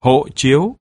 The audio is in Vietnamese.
hộ chiếu.